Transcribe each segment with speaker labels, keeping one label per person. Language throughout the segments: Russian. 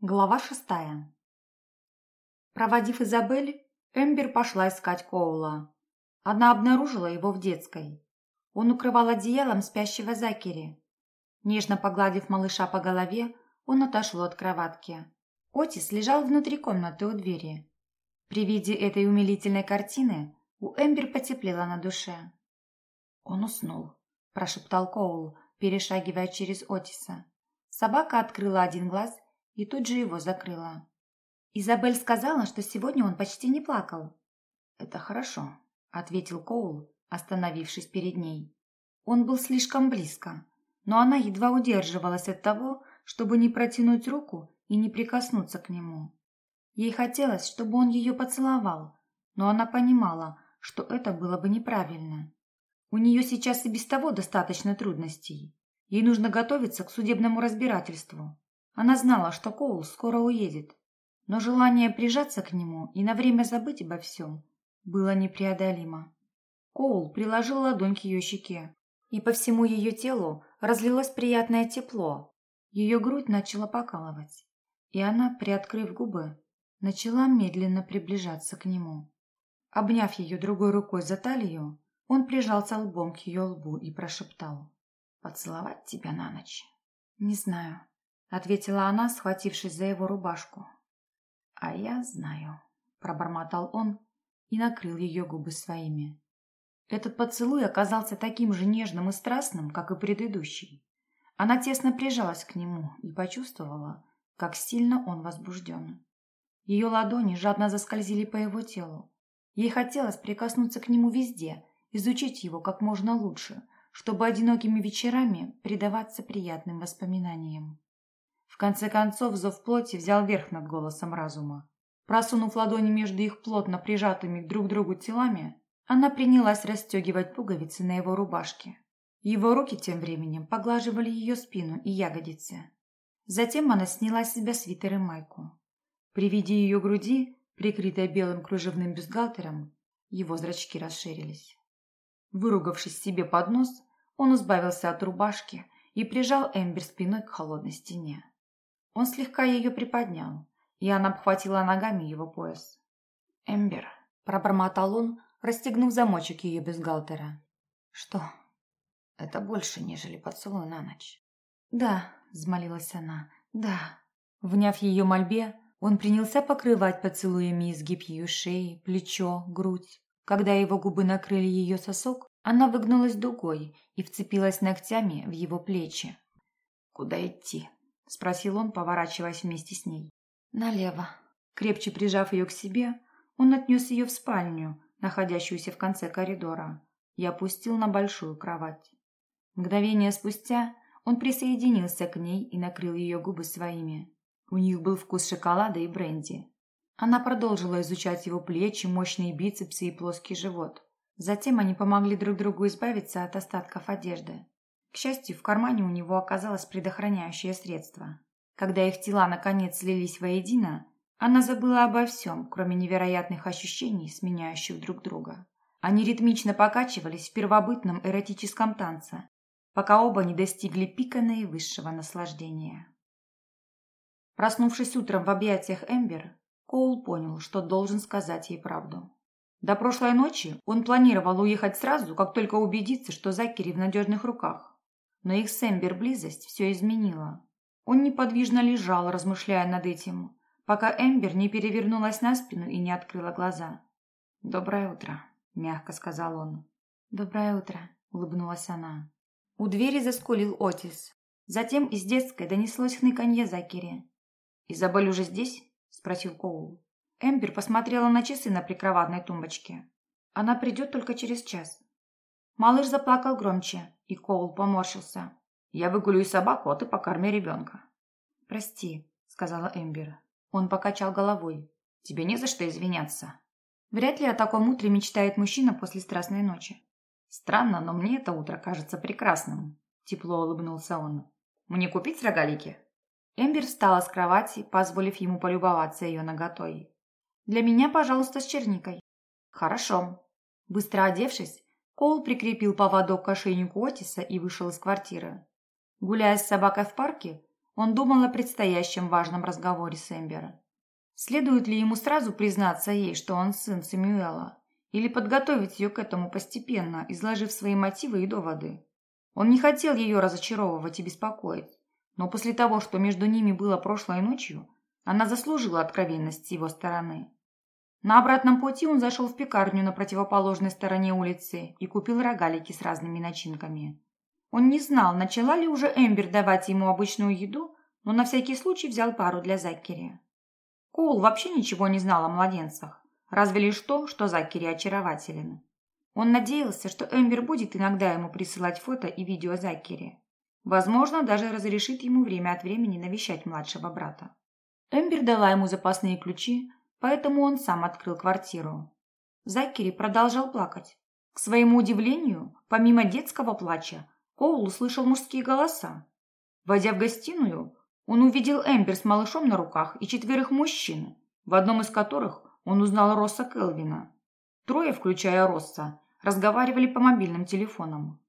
Speaker 1: Глава шестая. Проводив Изабель, Эмбер пошла искать Коула. Она обнаружила его в детской. Он укрывал одеялом спящего Закери. Нежно погладив малыша по голове, он отошел от кроватки. Отис лежал внутри комнаты у двери. При виде этой умилительной картины у Эмбер потеплело на душе. «Он уснул», – прошептал Коул, перешагивая через Отиса. Собака открыла один глаз – и тут же его закрыла. Изабель сказала, что сегодня он почти не плакал. «Это хорошо», — ответил Коул, остановившись перед ней. Он был слишком близко, но она едва удерживалась от того, чтобы не протянуть руку и не прикоснуться к нему. Ей хотелось, чтобы он ее поцеловал, но она понимала, что это было бы неправильно. У нее сейчас и без того достаточно трудностей. Ей нужно готовиться к судебному разбирательству. Она знала, что Коул скоро уедет, но желание прижаться к нему и на время забыть обо всем было непреодолимо. Коул приложил ладонь к ее щеке, и по всему ее телу разлилось приятное тепло. Ее грудь начала покалывать, и она, приоткрыв губы, начала медленно приближаться к нему. Обняв ее другой рукой за талию, он прижался лбом к ее лбу и прошептал «Поцеловать тебя на ночь?» «Не знаю», ответила она, схватившись за его рубашку. А я знаю, пробормотал он и накрыл ее губы своими. Этот поцелуй оказался таким же нежным и страстным, как и предыдущий. Она тесно прижалась к нему и почувствовала, как сильно он возбужден. Ее ладони жадно заскользили по его телу. Ей хотелось прикоснуться к нему везде, изучить его как можно лучше, чтобы одинокими вечерами предаваться приятным воспоминаниям. Конце концов, зов плоти взял верх над голосом разума. Просунув ладони между их плотно прижатыми друг к другу телами, она принялась расстегивать пуговицы на его рубашке. Его руки тем временем поглаживали ее спину и ягодицы. Затем она сняла с себя свитер и майку. При виде ее груди, прикрытой белым кружевным бюстгальтером, его зрачки расширились. Выругавшись себе под нос, он избавился от рубашки и прижал Эмбер спиной к холодной стене. Он слегка ее приподнял, и она обхватила ногами его пояс. «Эмбер», – пробормотал он, расстегнув замочек ее бюстгальтера. «Что?» «Это больше, нежели поцелуй на ночь». «Да», – взмолилась она, – «да». Вняв ее мольбе, он принялся покрывать поцелуями изгиб ее шеи, плечо, грудь. Когда его губы накрыли ее сосок, она выгнулась дугой и вцепилась ногтями в его плечи. «Куда идти?» – спросил он, поворачиваясь вместе с ней. «Налево». Крепче прижав ее к себе, он отнес ее в спальню, находящуюся в конце коридора, и опустил на большую кровать. Мгновение спустя он присоединился к ней и накрыл ее губы своими. У них был вкус шоколада и бренди. Она продолжила изучать его плечи, мощные бицепсы и плоский живот. Затем они помогли друг другу избавиться от остатков одежды. К счастью, в кармане у него оказалось предохраняющее средство. Когда их тела наконец слились воедино, она забыла обо всем, кроме невероятных ощущений, сменяющих друг друга. Они ритмично покачивались в первобытном эротическом танце, пока оба не достигли пика наивысшего наслаждения. Проснувшись утром в объятиях Эмбер, Коул понял, что должен сказать ей правду. До прошлой ночи он планировал уехать сразу, как только убедится, что Закери в надежных руках но их с Эмбер близость все изменила. Он неподвижно лежал, размышляя над этим, пока Эмбер не перевернулась на спину и не открыла глаза. «Доброе утро», — мягко сказал он. «Доброе утро», — улыбнулась она. У двери заскулил Отис. Затем из детской донеслось хныканье Закери. «Изабель уже здесь?» — спросил Коул. Эмбер посмотрела на часы на прикроватной тумбочке. «Она придет только через час». Малыш заплакал громче, и Коул поморщился. «Я выгулю собаку, а ты покорми ребенка». «Прости», — сказала Эмбер. Он покачал головой. «Тебе не за что извиняться». Вряд ли о таком утре мечтает мужчина после страстной ночи. «Странно, но мне это утро кажется прекрасным», — тепло улыбнулся он. «Мне купить рогалики?» Эмбер встала с кровати, позволив ему полюбоваться ее наготой. «Для меня, пожалуйста, с черникой». «Хорошо». Быстро одевшись, Коул прикрепил поводок к ошейнику Отиса и вышел из квартиры. Гуляя с собакой в парке, Он думал о предстоящем важном разговоре с Эмбер. Следует ли ему сразу признаться ей, что он сын Сэмюэла, или подготовить ее к этому постепенно, изложив свои мотивы и доводы? Он не хотел ее разочаровывать и беспокоить, но после того, что между ними было прошлой ночью, она заслужила откровенность с его стороны. На обратном пути он зашел в пекарню на противоположной стороне улицы и купил рогалики с разными начинками. Он не знал, начала ли уже Эмбер давать ему обычную еду, но на всякий случай взял пару для Закери. Коул вообще ничего не знал о младенцах, разве лишь то, что Закери очарователен. Он надеялся, что Эмбер будет иногда ему присылать фото и видео Закери. Возможно, даже разрешит ему время от времени навещать младшего брата. Эмбер дала ему запасные ключи, поэтому он сам открыл квартиру. Закери продолжал плакать. К своему удивлению, помимо детского плача, Коул услышал мужские голоса. Войдя в гостиную, он увидел Эмбер с малышом на руках и четверых мужчин, в одном из которых он узнал Росса Келвина. Трое, включая Росса, разговаривали по мобильным телефонам.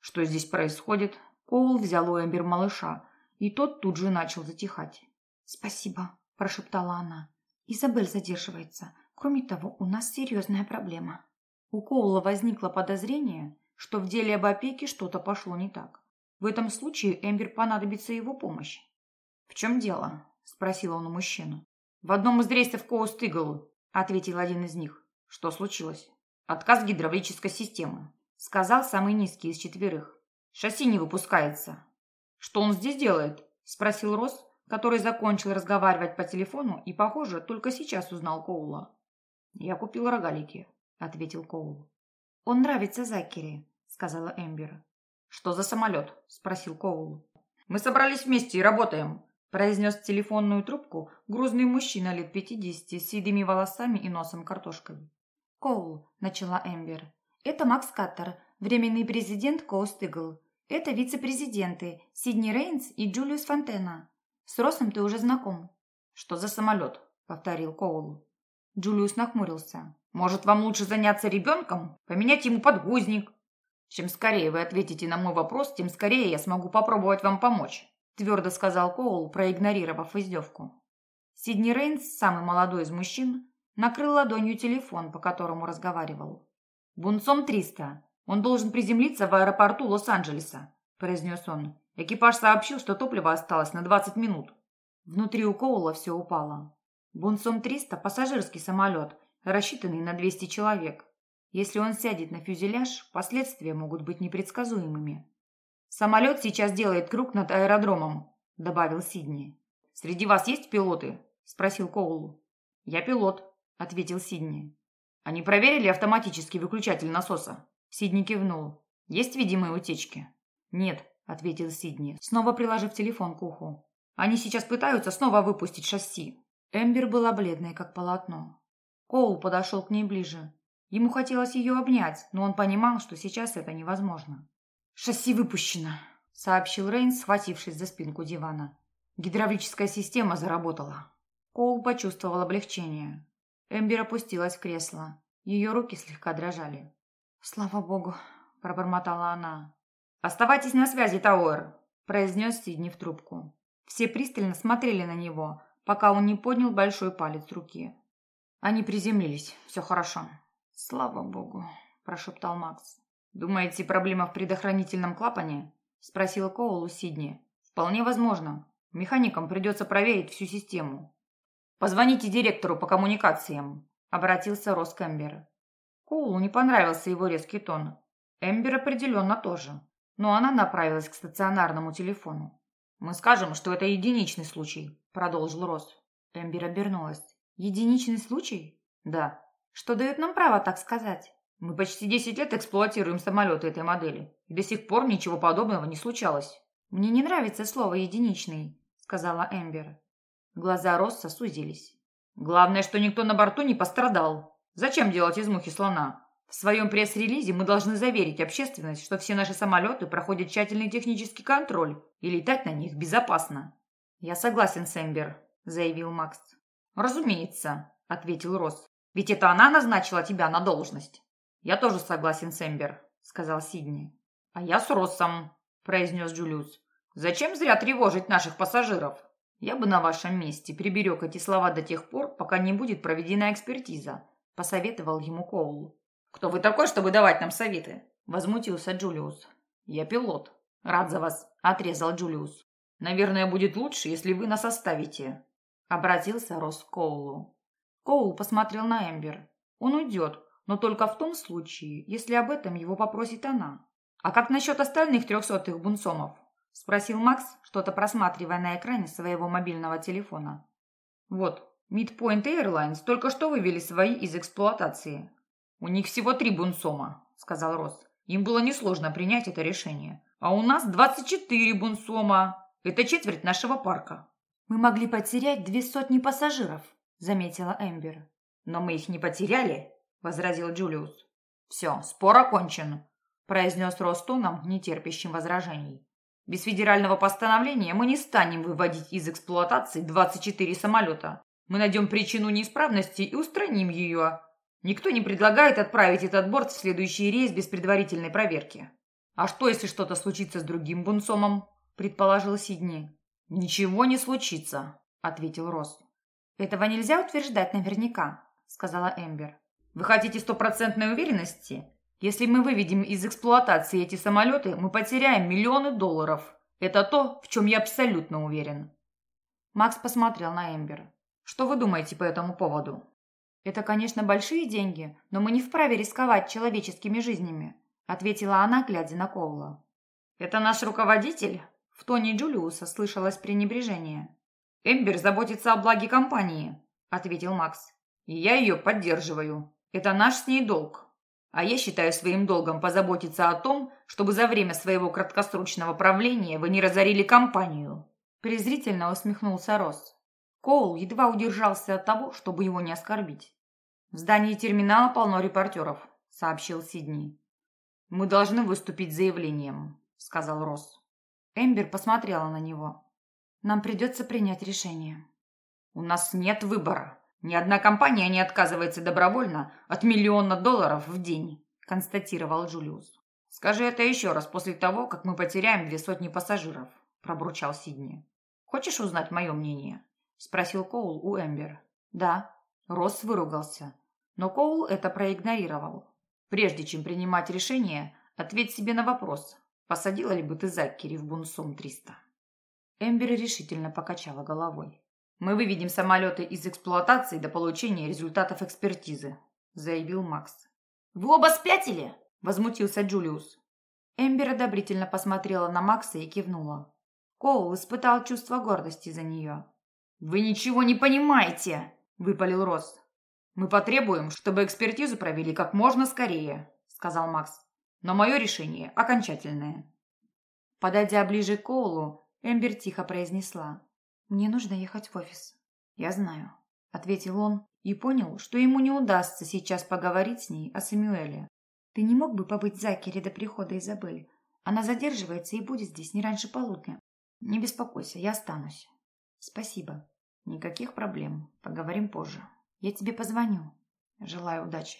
Speaker 1: Что здесь происходит? Коул взял у Эмбер малыша, и тот тут же начал затихать. «Спасибо», – прошептала она. Изабель задерживается. Кроме того, у нас серьезная проблема. У Коула возникло подозрение, что в деле об опеке что-то пошло не так. В этом случае Эмбер понадобится его помощь. «В чем дело?» – спросил он у мужчину. «В одном из рейсов Коуст-Иглу», – ответил один из них. «Что случилось?» «Отказ гидравлической системы», – сказал самый низкий из четверых. «Шасси не выпускается». «Что он здесь делает?» – спросил Росс, который закончил разговаривать по телефону и, похоже, только сейчас узнал Коула. «Я купил рогалики», — ответил Коул. «Он нравится Закери», — сказала Эмбер. «Что за самолет?» — спросил Коул. «Мы собрались вместе и работаем», — произнес телефонную трубку грузный мужчина лет пятидесяти с седыми волосами и носом картошкой. «Коул», — начала Эмбер. «Это Макс Каттер, временный президент Коуст Игл. Это вице-президенты Сидни Рейнс и Джулиус Фонтена. С Росом ты уже знаком». «Что за самолет?» — повторил Коул. Джулиус нахмурился. «Может, вам лучше заняться ребенком? Поменять ему подгузник?» «Чем скорее вы ответите на мой вопрос, тем скорее я смогу попробовать вам помочь», твердо сказал Коул, проигнорировав издевку. Сидни Рейнс, самый молодой из мужчин, накрыл ладонью телефон, по которому разговаривал. «Бунцом 300. Он должен приземлиться в аэропорту Лос-Анджелеса», произнес он. Экипаж сообщил, что топлива осталось на 20 минут. Внутри у Коула все упало. Бунсом-300 – пассажирский самолет, рассчитанный на 200 человек. Если он сядет на фюзеляж, последствия могут быть непредсказуемыми. «Самолет сейчас делает круг над аэродромом», – добавил Сидни. «Среди вас есть пилоты?» – спросил Коул. «Я пилот», – ответил Сидни. «Они проверили автоматический выключатель насоса?» Сидни кивнул. «Есть видимые утечки?» «Нет», ответил Сидни, снова приложив телефон к уху. Они сейчас пытаются снова выпустить шасси. Эмбер была бледной, как полотно. Коул подошел к ней ближе. Ему хотелось ее обнять, но он понимал, что сейчас это невозможно. «Шасси выпущено», — сообщил Рейн, схватившись за спинку дивана. Гидравлическая система заработала. Коул почувствовал облегчение. Эмбер опустилась в кресло. Ее руки слегка дрожали. «Слава богу», — пробормотала она. «Оставайтесь на связи, Тауэр», – произнес Сидни в трубку. Все пристально смотрели на него, пока он не поднял большой палец руки. Они приземлились. Все хорошо. «Слава богу», – прошептал Макс. «Думаете, проблема в предохранительном клапане?» – спросил Коул у Сидни. «Вполне возможно. Механикам придется проверить всю систему». «Позвоните директору по коммуникациям», – обратился Рос Кэмбер. Коулу не понравился его резкий тон. Эмбер определенно тоже но она направилась к стационарному телефону. «Мы скажем, что это единичный случай», – продолжил Росс. Эмбер обернулась. «Единичный случай?» «Да». «Что дает нам право так сказать?» «Мы почти десять лет эксплуатируем самолеты этой модели, и до сих пор ничего подобного не случалось». «Мне не нравится слово «единичный», – сказала Эмбер. Глаза Росса сузились. «Главное, что никто на борту не пострадал. Зачем делать из мухи слона? В своем пресс-релизе мы должны заверить общественность, что все наши самолеты проходят тщательный технический контроль и летать на них безопасно. «Я согласен с Эмбер», – заявил Макс. «Разумеется», – ответил Росс. «Ведь это она назначила тебя на должность». «Я тоже согласен с Эмбер», – сказал Сидни. «А я с Россом», – произнес Джулиус.
Speaker 2: Зачем зря тревожить наших пассажиров? Я бы на вашем месте приберег эти слова до тех пор, пока не будет проведена экспертиза, посоветовал ему Коул. Кто вы такой, чтобы давать нам советы? Возмутился Джулиус. Я пилот. Рад за вас, отрезал Джулиус. Наверное, будет лучше, если вы нас оставите. Обратился Росс к Коулу. Коул посмотрел на Эмбер. Он уйдет, но только в том случае, если об этом его попросит она. А как насчет остальных трехсотых бунсомов? – спросил Макс, что-то просматривая на экране своего мобильного телефона. «Вот, Midpoint Airlines только что вывели свои из эксплуатации. У них всего три бунсома», – сказал Росс. «Им было несложно принять это решение. А у нас 24 бунсома. Это четверть нашего парка».
Speaker 1: «Мы могли потерять две сотни пассажиров», – заметила Эмбер.
Speaker 2: «Но мы их не потеряли», – возразил Джулиус. «Все, спор окончен», – произнес Росс тоном, нетерпящим возражений. Без федерального постановления мы не станем выводить из эксплуатации 24 самолета. Мы найдем причину неисправности и устраним ее. Никто не предлагает отправить этот борт в следующий рейс без предварительной проверки. А что, если что-то случится с другим бунсомом? Предположил Сидни. Ничего не случится, ответил Росс.
Speaker 1: Этого нельзя утверждать наверняка, сказала Эмбер.
Speaker 2: Вы хотите стопроцентной уверенности? Если мы выведем из эксплуатации эти самолеты, мы потеряем миллионы долларов. Это то, в чем я абсолютно уверен.
Speaker 1: Макс посмотрел на Эмбер. Что вы думаете по этому поводу? Это, конечно, большие деньги, но мы не вправе рисковать человеческими жизнями, ответила она, глядя на Коула.
Speaker 2: Это наш руководитель? В тоне Джулиуса слышалось пренебрежение. Эмбер заботится о благе компании, ответил Макс. И я ее поддерживаю. Это наш с ней долг. А я считаю своим долгом позаботиться о том, чтобы за время своего краткосрочного правления вы не разорили компанию.
Speaker 1: Презрительно усмехнулся Росс. Коул едва удержался от того, чтобы его не оскорбить.
Speaker 2: «В здании терминала полно репортеров», — сообщил Сидни. «Мы должны выступить с заявлением», — сказал Росс.
Speaker 1: Эмбер посмотрела на него. «Нам придется принять решение».
Speaker 2: «У нас нет выбора», ни одна компания не отказывается добровольно от миллиона долларов в день, констатировал Джулиус. Скажи это еще раз после того, как мы потеряем две сотни пассажиров, пробурчал Сидни. Хочешь узнать мое мнение? спросил Коул у Эмбер.
Speaker 1: Да.
Speaker 2: Росс выругался, но Коул это проигнорировал. Прежде чем принимать решение, ответь себе на вопрос, посадила ли бы ты Заккери в Бунсум 300. Эмбер решительно покачала головой. «Мы выведем самолеты из эксплуатации до получения результатов экспертизы», заявил Макс.
Speaker 1: «Вы оба спятили?»
Speaker 2: возмутился Джулиус.
Speaker 1: Эмбер одобрительно посмотрела на Макса и кивнула. Коул испытал чувство гордости за нее.
Speaker 2: «Вы ничего не понимаете!» – выпалил Росс. «Мы потребуем, чтобы экспертизу провели как можно скорее», – сказал Макс. «Но мое решение окончательное».
Speaker 1: Подойдя ближе к Коулу, Эмбер тихо произнесла. «Мне нужно ехать в офис».
Speaker 2: «Я знаю», —
Speaker 1: ответил он и понял, что ему не удастся сейчас поговорить с ней о Самюэле. «Ты не мог бы побыть в Закере до прихода Изабель? Она задерживается и будет здесь не раньше полудня. Не беспокойся, я останусь». «Спасибо. Никаких проблем. Поговорим позже. Я тебе позвоню. Желаю удачи».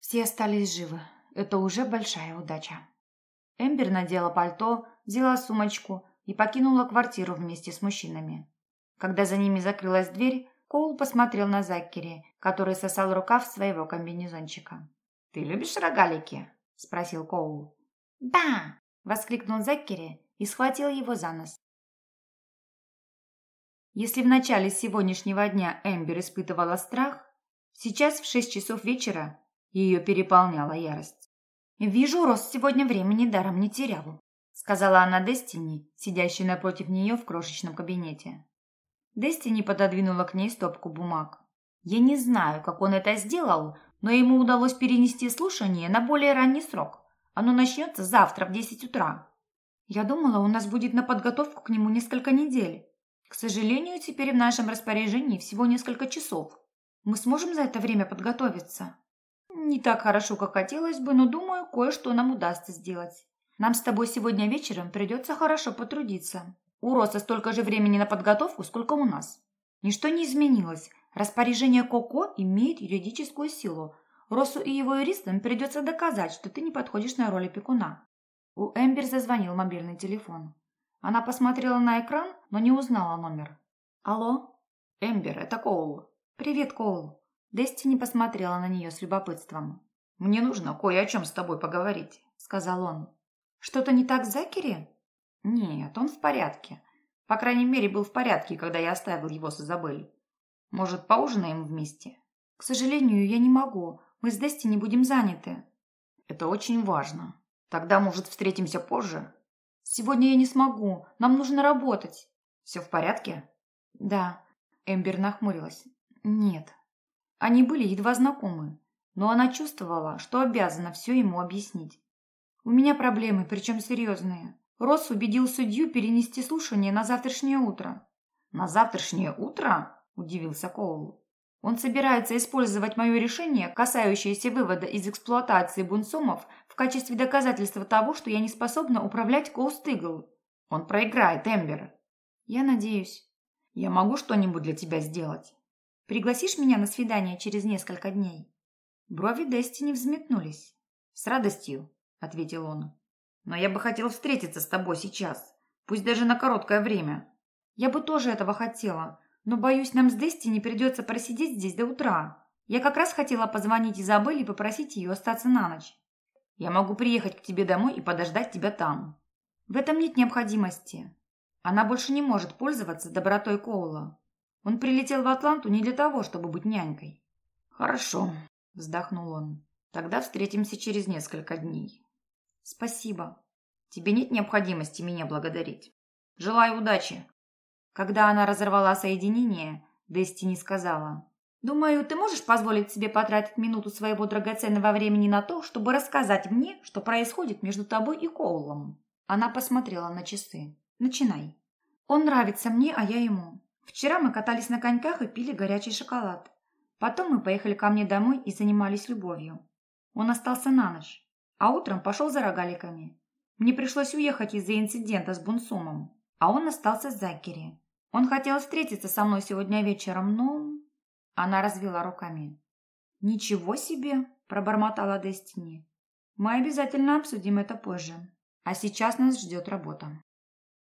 Speaker 1: Все остались живы. Это уже большая удача. Эмбер надела пальто, взяла сумочку и покинула квартиру вместе с мужчинами. Когда за ними закрылась дверь, Коул посмотрел на Заккери, который сосал рукав своего комбинезончика.
Speaker 2: «Ты любишь рогалики?» – спросил Коул.
Speaker 1: «Да!» – воскликнул Заккери и схватил его за нос. Если в начале сегодняшнего дня Эмбер испытывала страх, сейчас в шесть часов вечера ее переполняла ярость. «Вижу, Рос сегодня времени даром не терял», сказала она Дестини, сидящей напротив нее в крошечном кабинете. Дестини пододвинула к ней стопку бумаг. Я не знаю, как он это сделал, но ему удалось перенести слушание на более ранний срок. Оно начнется завтра в 10 утра. Я думала, у нас будет на подготовку к нему несколько недель. К сожалению, теперь в нашем распоряжении всего несколько часов. Мы сможем за это время подготовиться? Не так хорошо, как хотелось бы, но думаю, кое-что нам удастся сделать. Нам с тобой сегодня вечером придется хорошо потрудиться. У Роса столько же времени на подготовку, сколько у нас. Ничто не изменилось. Распоряжение Коко имеет юридическую силу. Росу и его юристам придется доказать, что ты не подходишь на роль опекуна. У Эмбер зазвонил мобильный телефон. Она посмотрела на экран, но не узнала номер. «Алло?»
Speaker 2: «Эмбер, это Коул».
Speaker 1: «Привет, Коул». Дестини посмотрела на нее с любопытством.
Speaker 2: «Мне нужно кое о чем с тобой поговорить», — сказал он.
Speaker 1: «Что-то не так с Закери?»
Speaker 2: «Нет, он в порядке. По крайней мере, был в порядке, когда я оставил его с Изабель. Может, поужинаем вместе?»
Speaker 1: «К сожалению, я не могу. Мы с Дестини будем заняты».
Speaker 2: «Это очень важно. Тогда, может, встретимся позже?»
Speaker 1: «Сегодня я не смогу. Нам нужно работать».
Speaker 2: «Все в порядке?»
Speaker 1: «Да». Эмбер нахмурилась. «Нет». Они были едва знакомы, но она чувствовала, что обязана все ему объяснить. «У меня проблемы, причем серьезные. Росс убедил судью перенести слушание на завтрашнее утро».
Speaker 2: «На завтрашнее утро?» – удивился Коул.
Speaker 1: Он собирается использовать мое решение, касающееся вывода из эксплуатации бунсумов, в качестве доказательства того, что я не способна управлять Коустыгл.
Speaker 2: Он проиграет, Эмбер.
Speaker 1: Я надеюсь.
Speaker 2: Я могу что-нибудь для тебя сделать?
Speaker 1: Пригласишь меня на свидание через несколько дней? Брови Дестини взметнулись.
Speaker 2: С радостью, ответил он. Но я бы хотел встретиться с тобой сейчас, пусть даже на короткое время.
Speaker 1: Я бы тоже этого хотела, но, боюсь, нам с Дестини придется просидеть здесь до утра. Я как раз хотела позвонить Изабелле и попросить ее остаться на ночь.
Speaker 2: Я могу приехать к тебе домой и подождать тебя там.
Speaker 1: В этом нет необходимости. Она больше не может пользоваться добротой Коула. Он прилетел в Атланту не для того, чтобы быть нянькой.
Speaker 2: Хорошо, вздохнул он. Тогда встретимся через несколько дней.
Speaker 1: Спасибо.
Speaker 2: Тебе нет необходимости меня благодарить. Желаю удачи.
Speaker 1: Когда она разорвала соединение, Дестини сказала, «Думаю, ты можешь позволить себе потратить минуту своего драгоценного времени на то, чтобы рассказать мне, что происходит между тобой и Коулом?» Она посмотрела на часы. «Начинай. Он нравится мне, а я ему. Вчера мы катались на коньках и пили горячий шоколад. Потом мы поехали ко мне домой и занимались любовью. Он остался на ночь, а утром пошел за рогаликами. Мне пришлось уехать из-за инцидента с Бунсумом, а он остался с Закери. Он хотел встретиться со мной сегодня вечером, но...» Она развела руками. «Ничего себе!» – пробормотала Дестини. «Мы обязательно обсудим это позже. А сейчас нас ждет работа».